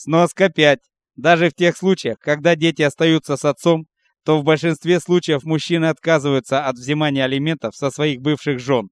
Сноска 5. Даже в тех случаях, когда дети остаются с отцом, то в большинстве случаев мужчины отказываются от взимания алиментов со своих бывших жен.